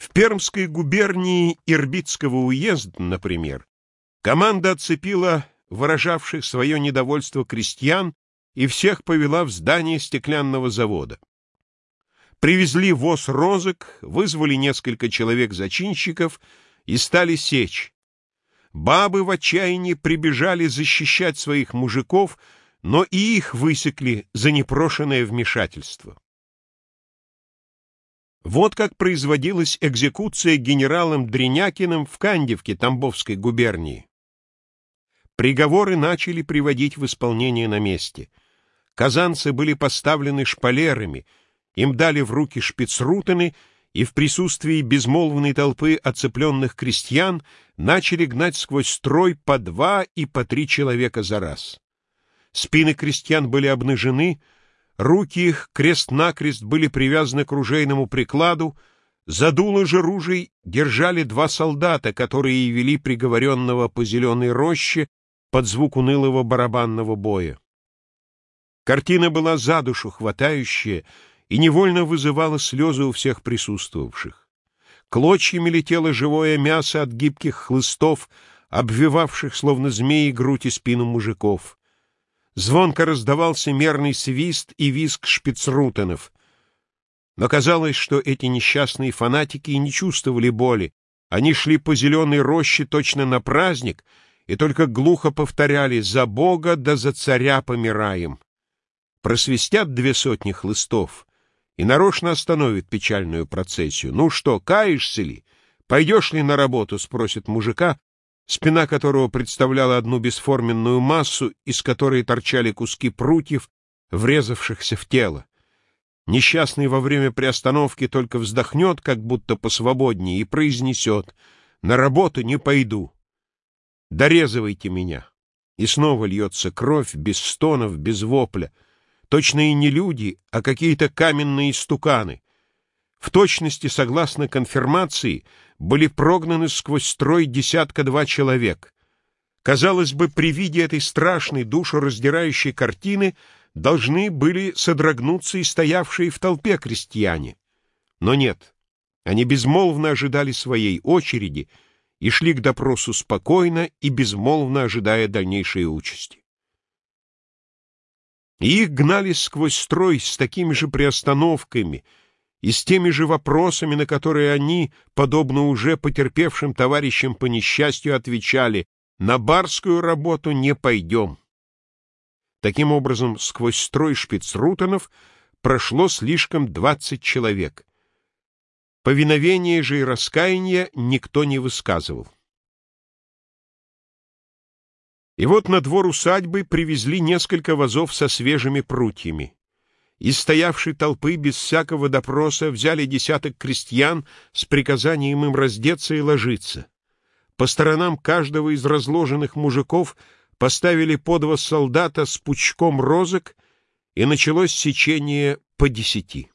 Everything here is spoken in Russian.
В Пермской губернии Ирбитского уезда, например, команда отцепила выражавших свое недовольство крестьян и всех повела в здание стеклянного завода. Привезли воз розок, вызвали несколько человек-зачинщиков и стали сечь. Бабы в отчаянии прибежали защищать своих мужиков, но и их высекли за непрошенное вмешательство. Вот как производилась экзекуция генералом Дренякиным в Кандевке Тамбовской губернии. Приговоры начали приводить в исполнение на месте. Казанцы были поставлены шпалерами, им дали в руки шпицрутаны и в присутствии безмолвной толпы оцепленных крестьян начали гнать сквозь строй по два и по три человека за раз. Спины крестьян были обнажены, Руки их крест-накрест были привязаны к ружейному прикладу, за дуло же ружей держали два солдата, которые вели приговоренного по зеленой роще под звук унылого барабанного боя. Картина была за душу хватающая и невольно вызывала слезы у всех присутствовавших. Клочьями летело живое мясо от гибких хлыстов, обвивавших, словно змеи, грудь и спину мужиков. Звонко раздавался мерный свист и визг шпицрутенов. Но казалось, что эти несчастные фанатики не чувствовали боли. Они шли по зеленой роще точно на праздник и только глухо повторяли «За Бога да за царя помираем». Просвистят две сотни хлыстов и нарочно остановят печальную процессию. «Ну что, каешься ли? Пойдешь ли на работу?» — спросит мужика, спина которого представляла одну бесформенную массу, из которой торчали куски прутьев, врезавшихся в тело. Несчастный во время приостановки только вздохнет, как будто посвободнее, и произнесет «На работу не пойду. Дорезывайте меня». И снова льется кровь, без стонов, без вопля. Точно и не люди, а какие-то каменные стуканы. В точности, согласно конфирмации, были прогнаны сквозь строй десятка-два человек. Казалось бы, при виде этой страшной, душераздирающей картины должны были содрогнуться и стоявшие в толпе крестьяне. Но нет, они безмолвно ожидали своей очереди и шли к допросу спокойно и безмолвно ожидая дальнейшей участи. И их гнали сквозь строй с такими же приостановками — и с теми же вопросами, на которые они, подобно уже потерпевшим товарищам по несчастью, отвечали «на барскую работу не пойдем». Таким образом, сквозь строй шпицрутенов прошло слишком двадцать человек. Повиновение же и раскаяние никто не высказывал. И вот на двор усадьбы привезли несколько вазов со свежими прутьями. Из стоявшей толпы без всякого допроса взяли десяток крестьян с приказанием им раздеться и ложиться. По сторонам каждого из разложенных мужиков поставили по два солдата с пучком розок, и началось сечение по десяти.